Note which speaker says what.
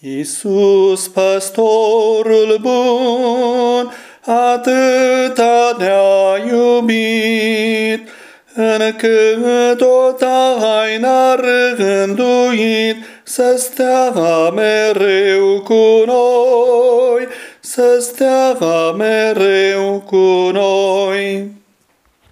Speaker 1: Iisus, păstorul bun, atâta ne-a iubit, încât o taina rânduit să stea mereu cu noi, să stea mereu cu noi.